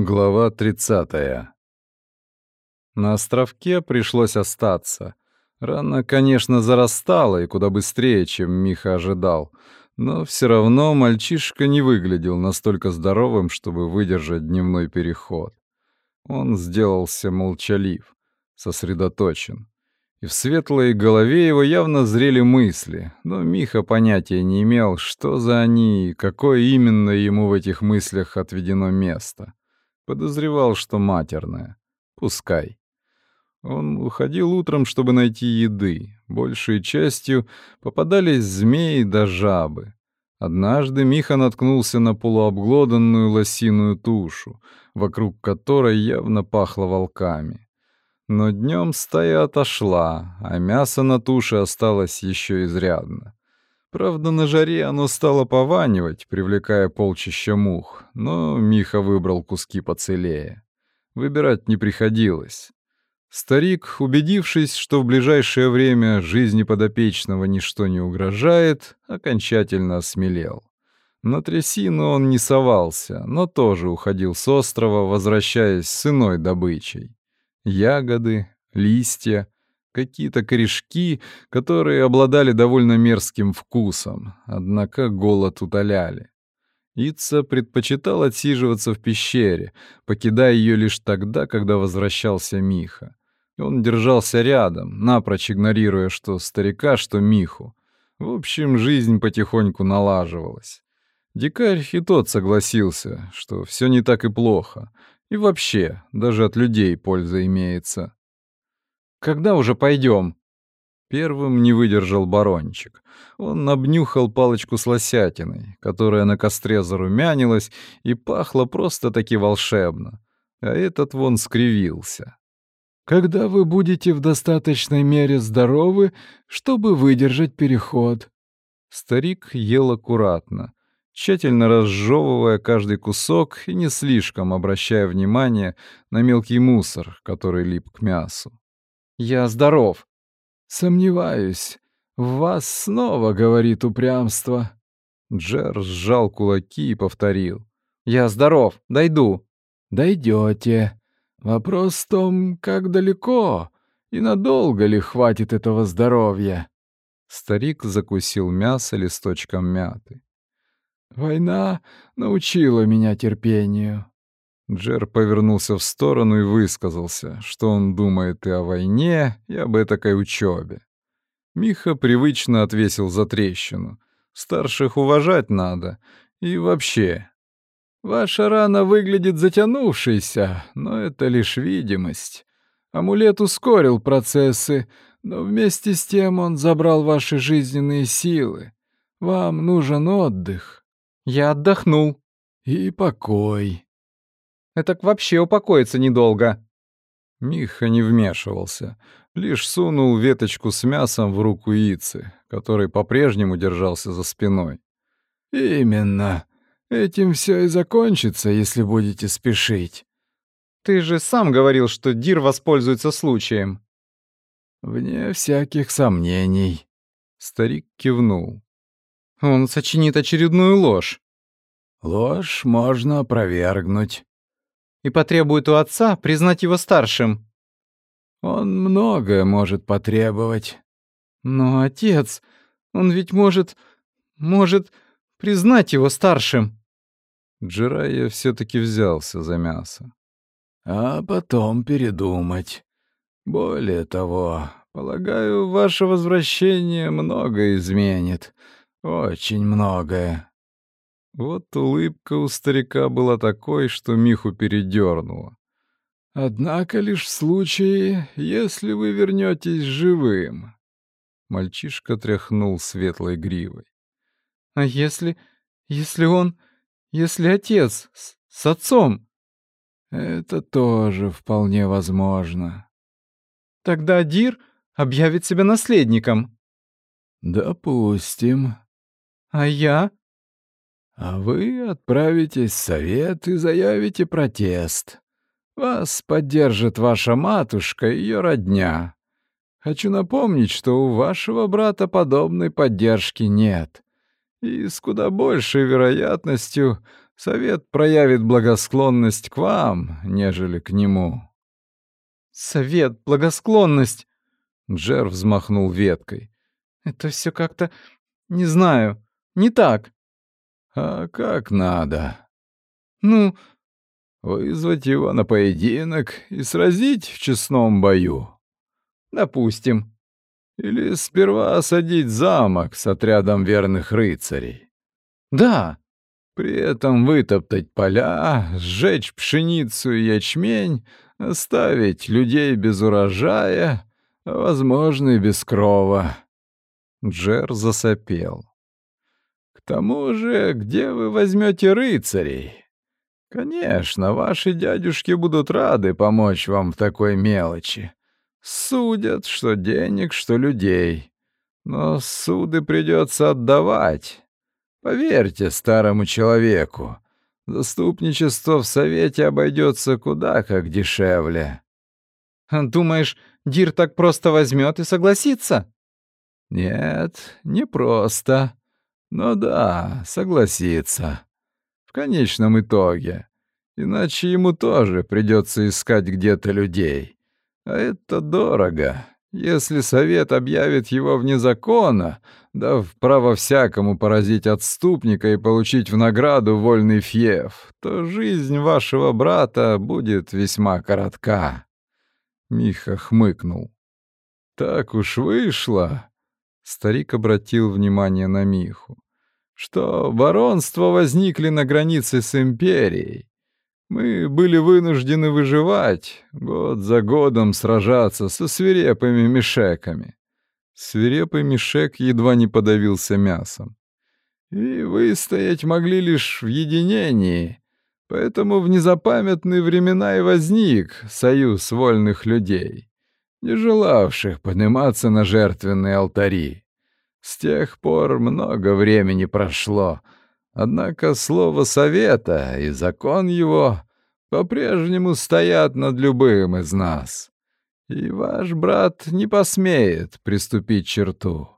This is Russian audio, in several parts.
Глава 30. На островке пришлось остаться. Рана, конечно, зарастала и куда быстрее, чем Миха ожидал, но все равно мальчишка не выглядел настолько здоровым, чтобы выдержать дневной переход. Он сделался молчалив, сосредоточен. И в светлой голове его явно зрели мысли, но Миха понятия не имел, что за они и какое именно ему в этих мыслях отведено место. Подозревал, что матерное. Пускай. Он уходил утром, чтобы найти еды. Большей частью попадались змеи да жабы. Однажды Миха наткнулся на полуобглоданную лосиную тушу, вокруг которой явно пахло волками. Но днем стая отошла, а мясо на туше осталось еще изрядно. Правда, на жаре оно стало пованивать, привлекая полчища мух, но Миха выбрал куски поцелее. Выбирать не приходилось. Старик, убедившись, что в ближайшее время жизни подопечного ничто не угрожает, окончательно осмелел. На трясину он не совался, но тоже уходил с острова, возвращаясь с иной добычей. Ягоды, листья — какие-то корешки, которые обладали довольно мерзким вкусом, однако голод утоляли. Ица предпочитал отсиживаться в пещере, покидая ее лишь тогда, когда возвращался Миха. Он держался рядом, напрочь игнорируя что старика, что Миху. В общем, жизнь потихоньку налаживалась. Дикарь и тот согласился, что все не так и плохо. И вообще, даже от людей польза имеется. Когда уже пойдем? Первым не выдержал барончик. Он обнюхал палочку с лосятиной, которая на костре зарумянилась и пахла просто-таки волшебно. А этот вон скривился. «Когда вы будете в достаточной мере здоровы, чтобы выдержать переход?» Старик ел аккуратно, тщательно разжевывая каждый кусок и не слишком обращая внимание на мелкий мусор, который лип к мясу. Я здоров. Сомневаюсь. В вас снова говорит упрямство. Джер сжал кулаки и повторил. Я здоров, дойду. Дойдете. Вопрос в том, как далеко и надолго ли хватит этого здоровья. Старик закусил мясо листочком мяты. Война научила меня терпению. Джер повернулся в сторону и высказался, что он думает и о войне, и об этакой учебе. Миха привычно отвесил за трещину. Старших уважать надо. И вообще. Ваша рана выглядит затянувшейся, но это лишь видимость. Амулет ускорил процессы, но вместе с тем он забрал ваши жизненные силы. Вам нужен отдых. Я отдохнул. И покой. Так вообще упокоиться недолго». Миха не вмешивался, лишь сунул веточку с мясом в руку Ицы, который по-прежнему держался за спиной. «Именно. Этим все и закончится, если будете спешить». «Ты же сам говорил, что Дир воспользуется случаем». «Вне всяких сомнений». Старик кивнул. «Он сочинит очередную ложь». «Ложь можно опровергнуть и потребует у отца признать его старшим. Он многое может потребовать. Но отец, он ведь может... может признать его старшим. Джирайя все-таки взялся за мясо. А потом передумать. Более того, полагаю, ваше возвращение многое изменит. Очень многое. Вот улыбка у старика была такой, что Миху передернула. «Однако лишь в случае, если вы вернетесь живым». Мальчишка тряхнул светлой гривой. «А если... если он... если отец с, с отцом?» «Это тоже вполне возможно». «Тогда Дир объявит себя наследником». «Допустим». «А я?» А вы отправитесь в совет и заявите протест. Вас поддержит ваша матушка и ее родня. Хочу напомнить, что у вашего брата подобной поддержки нет. И с куда большей вероятностью Совет проявит благосклонность к вам, нежели к нему». «Совет, благосклонность!» Джер взмахнул веткой. «Это все как-то... не знаю, не так». «А как надо?» «Ну...» «Вызвать его на поединок и сразить в честном бою». «Допустим». «Или сперва осадить замок с отрядом верных рыцарей». «Да». «При этом вытоптать поля, сжечь пшеницу и ячмень, оставить людей без урожая, возможно, и без крова». Джер засопел. «К тому же, где вы возьмете рыцарей? Конечно, ваши дядюшки будут рады помочь вам в такой мелочи. Судят, что денег, что людей. Но суды придется отдавать. Поверьте старому человеку, заступничество в совете обойдется куда как дешевле. Думаешь, Дир так просто возьмет и согласится? Нет, не просто. Но да, согласится. В конечном итоге. Иначе ему тоже придется искать где-то людей. А это дорого. Если совет объявит его вне закона, дав право всякому поразить отступника и получить в награду вольный фьев, то жизнь вашего брата будет весьма коротка. Миха хмыкнул. Так уж вышло. Старик обратил внимание на Миху, что баронства возникли на границе с империей. Мы были вынуждены выживать, год за годом сражаться со свирепыми мешеками. Свирепый мешек едва не подавился мясом. И выстоять могли лишь в единении, поэтому в незапамятные времена и возник союз вольных людей, не желавших подниматься на жертвенные алтари. С тех пор много времени прошло — Однако слово совета и закон его по-прежнему стоят над любым из нас. И ваш брат не посмеет приступить черту.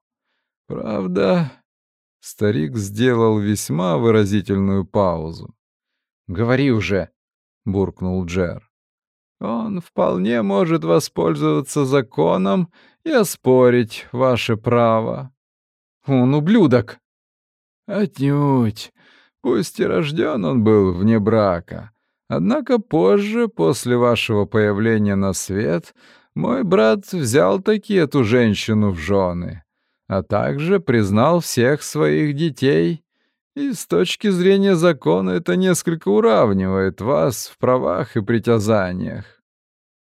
Правда, старик сделал весьма выразительную паузу. «Говори уже», — буркнул Джер. «Он вполне может воспользоваться законом и оспорить ваше право». «Он ублюдок», Отнюдь. Пусть и рожден он был вне брака. Однако позже, после вашего появления на свет, мой брат взял таки эту женщину в жены, а также признал всех своих детей. И с точки зрения закона это несколько уравнивает вас в правах и притязаниях.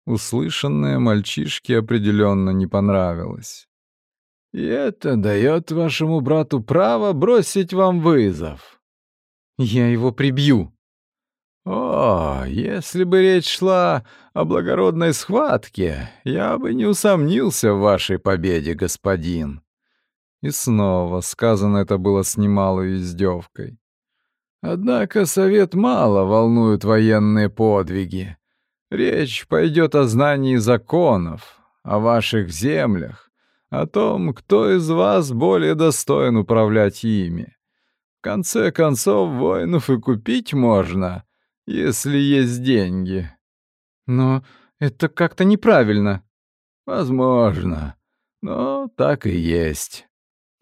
Услышанное мальчишке определенно не понравилось. И это дает вашему брату право бросить вам вызов. Я его прибью. О, если бы речь шла о благородной схватке, я бы не усомнился в вашей победе, господин. И снова сказано это было с немалой издевкой. Однако совет мало волнует военные подвиги. Речь пойдет о знании законов, о ваших землях, о том, кто из вас более достоин управлять ими. В конце концов, воинов и купить можно, если есть деньги. Но это как-то неправильно. Возможно, но так и есть.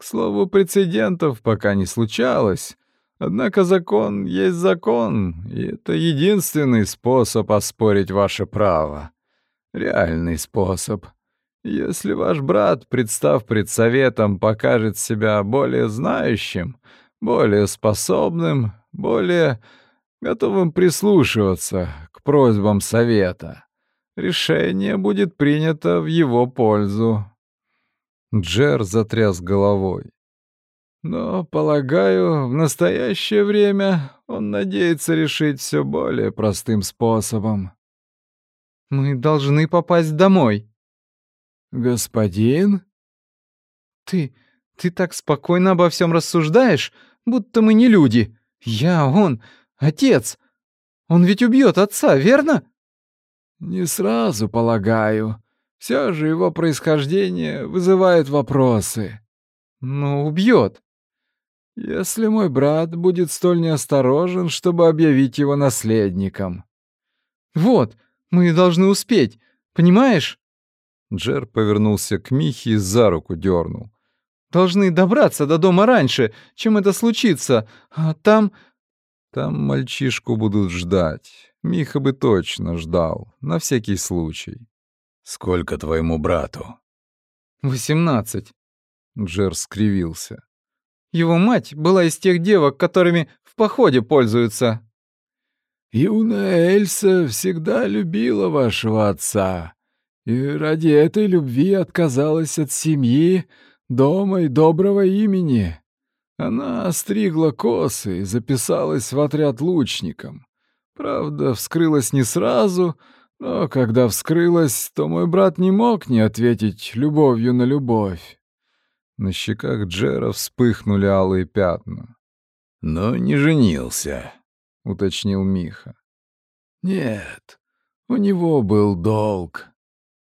К слову, прецедентов пока не случалось, однако закон есть закон, и это единственный способ оспорить ваше право. Реальный способ — если ваш брат, представ пред советом, покажет себя более знающим, более способным, более готовым прислушиваться к просьбам совета, решение будет принято в его пользу. Джер затряс головой. Но, полагаю, в настоящее время он надеется решить все более простым способом. «Мы должны попасть домой», «Господин?» «Ты... ты так спокойно обо всем рассуждаешь, будто мы не люди. Я, он, отец. Он ведь убьет отца, верно?» «Не сразу, полагаю. Все же его происхождение вызывает вопросы». «Но убьет». если мой брат будет столь неосторожен, чтобы объявить его наследником. Вот, мы должны успеть, понимаешь? Джер повернулся к Михе и за руку дернул. Должны добраться до дома раньше, чем это случится, а там... Там мальчишку будут ждать. Миха бы точно ждал, на всякий случай. «Сколько твоему брату?» «Восемнадцать». Джер скривился. Его мать была из тех девок, которыми в походе пользуются. Юная Эльса всегда любила вашего отца, и ради этой любви отказалась от семьи, дома и доброго имени. Она стригла косы и записалась в отряд лучником. Правда, вскрылась не сразу, но когда вскрылась, то мой брат не мог не ответить любовью на любовь. На щеках Джера вспыхнули алые пятна. «Но не женился», — уточнил Миха. «Нет, у него был долг».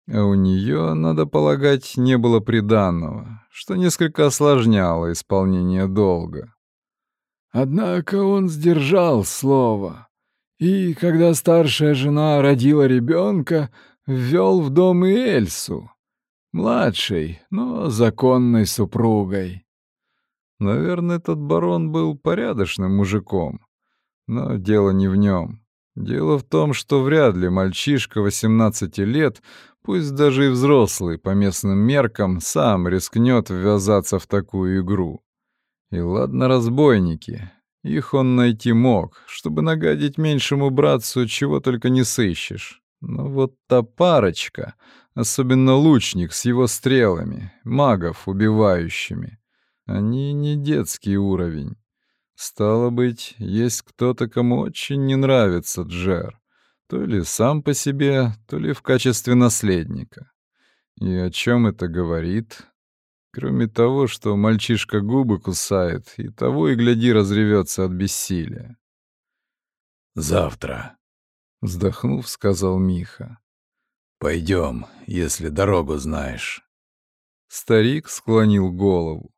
А у нее, надо полагать, не было приданного, что несколько осложняло исполнение долга. Однако он сдержал слово, и, когда старшая жена родила ребенка, ввел в дом и Эльсу младшей, но законной супругой. Наверное, этот барон был порядочным мужиком. Но дело не в нем. Дело в том, что вряд ли мальчишка 18 лет, пусть даже и взрослый по местным меркам, сам рискнет ввязаться в такую игру. И ладно разбойники, их он найти мог, чтобы нагадить меньшему братцу, чего только не сыщешь. Но вот та парочка, особенно лучник с его стрелами, магов убивающими. Они не детский уровень. Стало быть, есть кто-то, кому очень не нравится Джер. То ли сам по себе, то ли в качестве наследника. И о чем это говорит? Кроме того, что мальчишка губы кусает, и того и гляди разревется от бессилия. «Завтра», — вздохнув, сказал Миха. Пойдем, если дорогу знаешь. Старик склонил голову.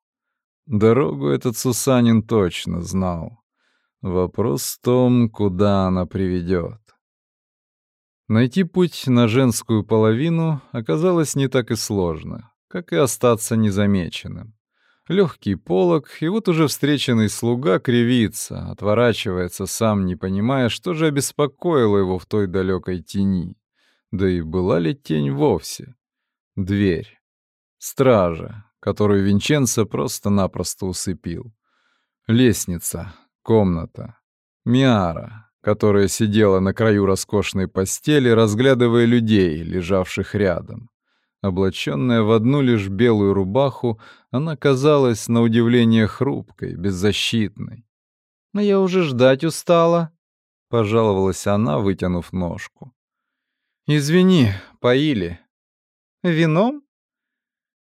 Дорогу этот Сусанин точно знал. Вопрос в том, куда она приведет. Найти путь на женскую половину оказалось не так и сложно, как и остаться незамеченным. Легкий полог, и вот уже встреченный слуга кривится, отворачивается, сам не понимая, что же обеспокоило его в той далекой тени. Да и была ли тень вовсе? Дверь. Стража, которую Винченцо просто-напросто усыпил. Лестница, комната. Миара, которая сидела на краю роскошной постели, разглядывая людей, лежавших рядом. Облаченная в одну лишь белую рубаху, она казалась на удивление хрупкой, беззащитной. «Но я уже ждать устала», — пожаловалась она, вытянув ножку. Извини, поили. Вином?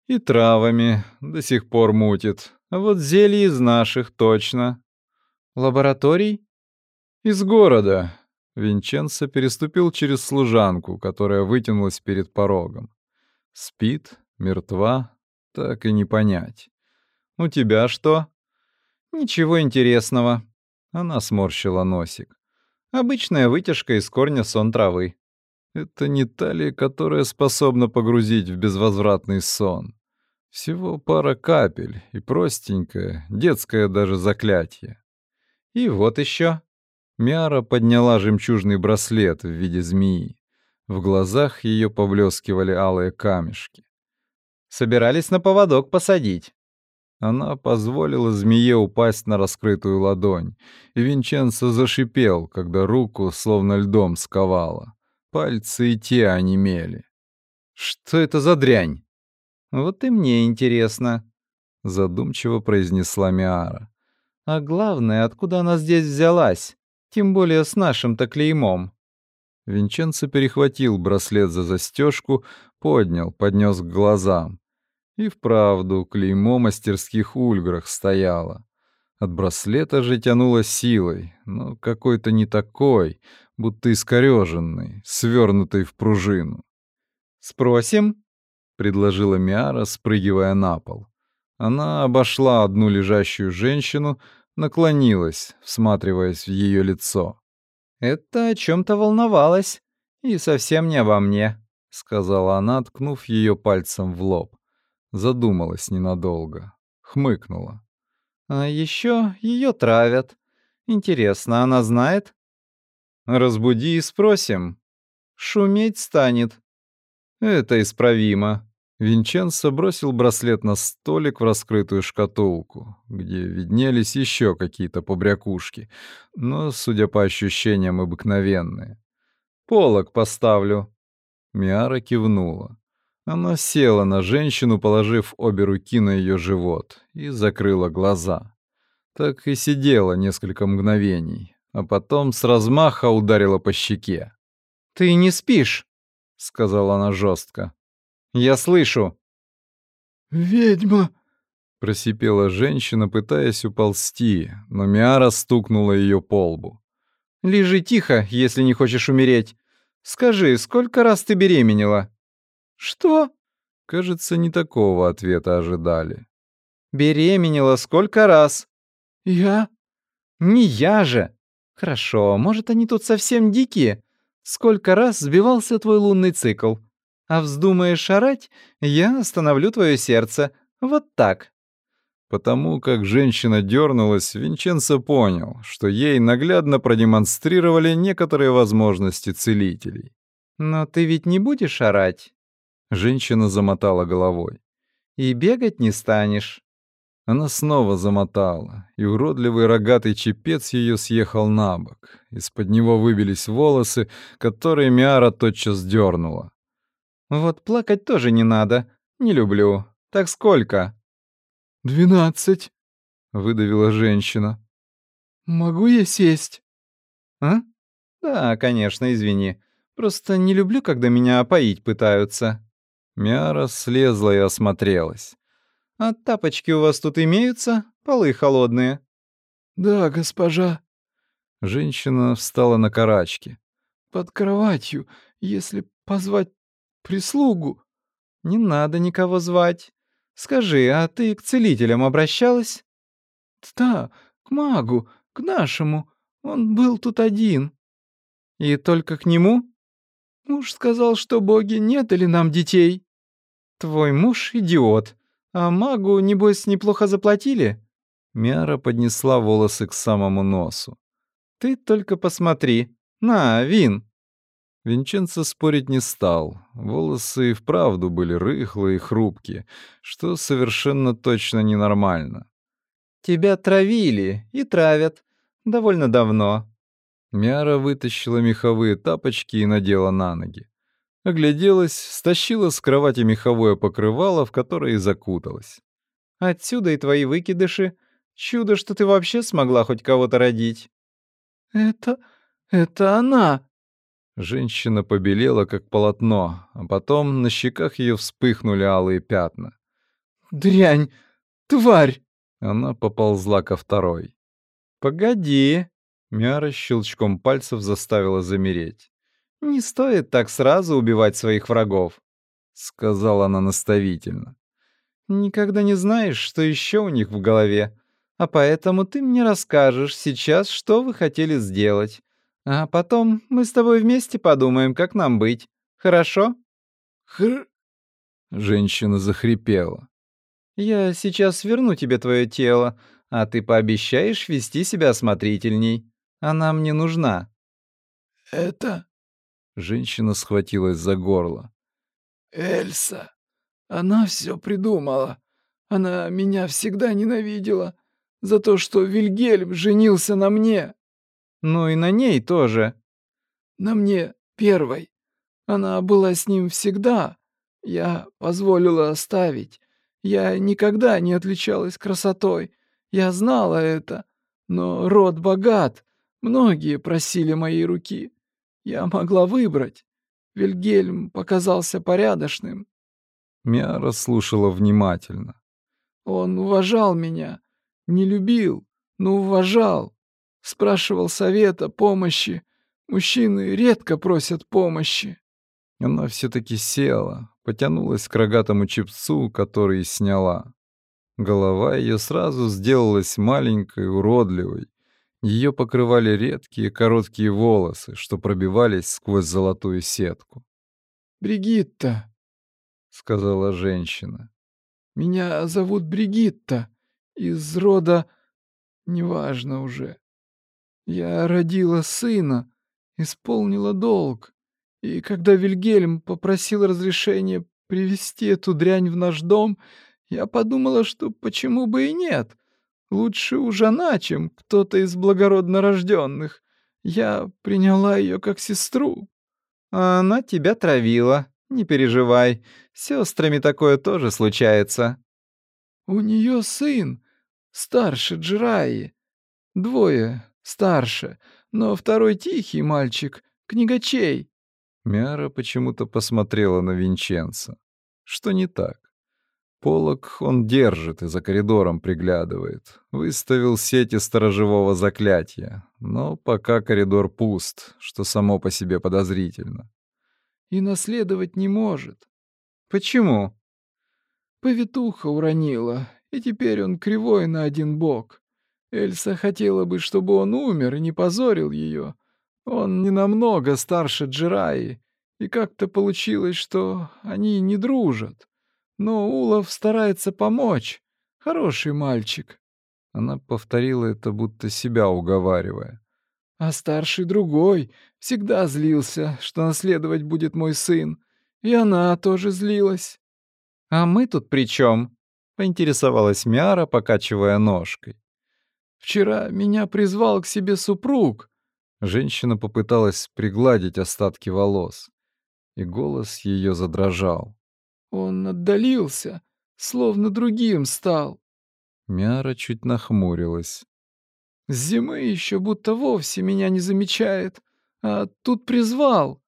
И травами до сих пор мутит. А вот зелье из наших точно. Лабораторий? Из города. Винченцо переступил через служанку, которая вытянулась перед порогом. Спит, мертва, так и не понять. «У тебя что?» «Ничего интересного». Она сморщила носик. «Обычная вытяжка из корня сон травы». Это не талия, которая способна погрузить в безвозвратный сон. Всего пара капель и простенькое, детское даже заклятие. И вот еще. Миара подняла жемчужный браслет в виде змеи. В глазах ее поблескивали алые камешки. Собирались на поводок посадить. Она позволила змее упасть на раскрытую ладонь, и Винченцо зашипел, когда руку словно льдом сковала. Пальцы и те онемели. «Что это за дрянь?» «Вот и мне интересно», — задумчиво произнесла Миара. «А главное, откуда она здесь взялась? Тем более с нашим-то клеймом». Винченцо перехватил браслет за застежку, поднял, поднес к глазам. И вправду клеймо мастерских ульграх стояло. От браслета же тянуло силой, но какой-то не такой, будто искорёженный, свернутый в пружину. «Спросим?» — предложила Миара, спрыгивая на пол. Она обошла одну лежащую женщину, наклонилась, всматриваясь в ее лицо. «Это о чем то волновалась, и совсем не обо мне», — сказала она, ткнув ее пальцем в лоб. Задумалась ненадолго, хмыкнула. «А еще ее травят. Интересно, она знает?» «Разбуди и спросим. Шуметь станет». «Это исправимо», Винченцо бросил браслет на столик в раскрытую шкатулку, где виднелись еще какие-то побрякушки, но, судя по ощущениям, обыкновенные. «Полок поставлю». Миара кивнула. Она села на женщину, положив обе руки на ее живот, и закрыла глаза. Так и сидела несколько мгновений, а потом с размаха ударила по щеке. «Ты не спишь», — сказала она жестко. Я слышу. Ведьма, просипела женщина, пытаясь уползти, но Миара стукнула ее по лбу. Лежи тихо, если не хочешь умереть. Скажи, сколько раз ты беременела? Что? Кажется, не такого ответа ожидали. Беременела сколько раз? Я? Не я же. Хорошо, может, они тут совсем дикие? Сколько раз сбивался твой лунный цикл? А вздумаешь орать, я остановлю твое сердце. Вот так». Потому как женщина дернулась, Винченцо понял, что ей наглядно продемонстрировали некоторые возможности целителей. «Но ты ведь не будешь орать?» Женщина замотала головой. «И бегать не станешь?» Она снова замотала, и уродливый рогатый чепец ее съехал на бок. Из-под него выбились волосы, которые Миара тотчас дернула. Вот плакать тоже не надо. Не люблю. Так сколько? Двенадцать, выдавила женщина. Могу я сесть? А? Да, конечно, извини. Просто не люблю, когда меня опоить пытаются. Мяра слезла и осмотрелась. А тапочки у вас тут имеются? Полы холодные. Да, госпожа. Женщина встала на карачки. Под кроватью, если позвать прислугу. Не надо никого звать. Скажи, а ты к целителям обращалась? Да, к магу, к нашему. Он был тут один. И только к нему? Муж сказал, что боги не дали нам детей. Твой муж — идиот. А магу, небось, неплохо заплатили? Мяра поднесла волосы к самому носу. Ты только посмотри. На, Вин. Винченцо спорить не стал. Волосы и вправду были рыхлые и хрупкие, что совершенно точно ненормально. «Тебя травили и травят. Довольно давно». Мяра вытащила меховые тапочки и надела на ноги. Огляделась, стащила с кровати меховое покрывало, в которое и закуталась. «Отсюда и твои выкидыши. Чудо, что ты вообще смогла хоть кого-то родить». «Это... это она!» Женщина побелела, как полотно, а потом на щеках ее вспыхнули алые пятна. «Дрянь! Тварь!» Она поползла ко второй. «Погоди!» Мяра щелчком пальцев заставила замереть. «Не стоит так сразу убивать своих врагов», — сказала она наставительно. «Никогда не знаешь, что еще у них в голове, а поэтому ты мне расскажешь сейчас, что вы хотели сделать. А потом мы с тобой вместе подумаем, как нам быть. Хорошо? Хр... Женщина захрипела. Я сейчас верну тебе твое тело, а ты пообещаешь вести себя осмотрительней. Она мне нужна. Это... Женщина схватилась за горло. Эльса. Она все придумала. Она меня всегда ненавидела за то, что Вильгельм женился на мне. Ну и на ней тоже. На мне первой. Она была с ним всегда. Я позволила оставить. Я никогда не отличалась красотой. Я знала это. Но род богат. Многие просили моей руки. Я могла выбрать. Вильгельм показался порядочным. Мяра слушала внимательно. Он уважал меня. Не любил, но уважал. Спрашивал совета, помощи. Мужчины редко просят помощи. Она все таки села, потянулась к рогатому чепцу, который сняла. Голова ее сразу сделалась маленькой, уродливой. Ее покрывали редкие короткие волосы, что пробивались сквозь золотую сетку. «Бригитта», — сказала женщина. «Меня зовут Бригитта, из рода... Неважно уже. Я родила сына, исполнила долг, и когда Вильгельм попросил разрешения привести эту дрянь в наш дом, я подумала, что почему бы и нет. Лучше уж она, чем кто-то из благородно рожденных. Я приняла ее как сестру. А она тебя травила. Не переживай. С сестрами такое тоже случается. У нее сын, старше Джираи. Двое старше, но второй тихий мальчик, книгачей. Мяра почему-то посмотрела на Винченца. Что не так? Полок он держит и за коридором приглядывает. Выставил сети сторожевого заклятия. Но пока коридор пуст, что само по себе подозрительно. И наследовать не может. Почему? Повитуха уронила, и теперь он кривой на один бок. Эльса хотела бы, чтобы он умер и не позорил ее. Он не намного старше Джираи, и как-то получилось, что они не дружат. Но Улов старается помочь. Хороший мальчик. Она повторила это, будто себя уговаривая. А старший другой всегда злился, что наследовать будет мой сын. И она тоже злилась. «А мы тут при чем? поинтересовалась Мяра, покачивая ножкой. «Вчера меня призвал к себе супруг». Женщина попыталась пригладить остатки волос, и голос ее задрожал. Он отдалился, словно другим стал. Мяра чуть нахмурилась. С зимы еще будто вовсе меня не замечает, а тут призвал.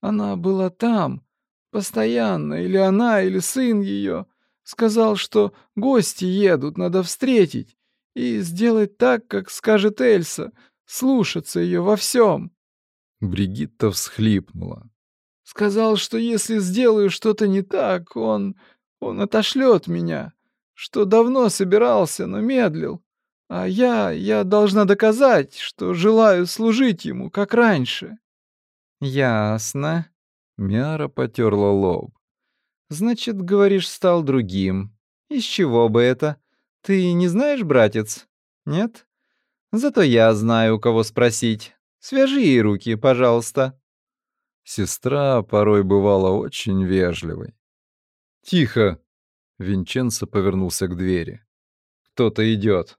Она была там, постоянно, или она, или сын ее. Сказал, что гости едут, надо встретить и сделать так, как скажет Эльса, слушаться ее во всем. Бригитта всхлипнула. Сказал, что если сделаю что-то не так, он... он отошлет меня. Что давно собирался, но медлил. А я... я должна доказать, что желаю служить ему, как раньше». «Ясно». Мяра потерла лоб. «Значит, говоришь, стал другим. Из чего бы это? Ты не знаешь, братец? Нет? Зато я знаю, у кого спросить. Свяжи ей руки, пожалуйста». Сестра порой бывала очень вежливой. «Тихо!» — Винченцо повернулся к двери. «Кто-то идет.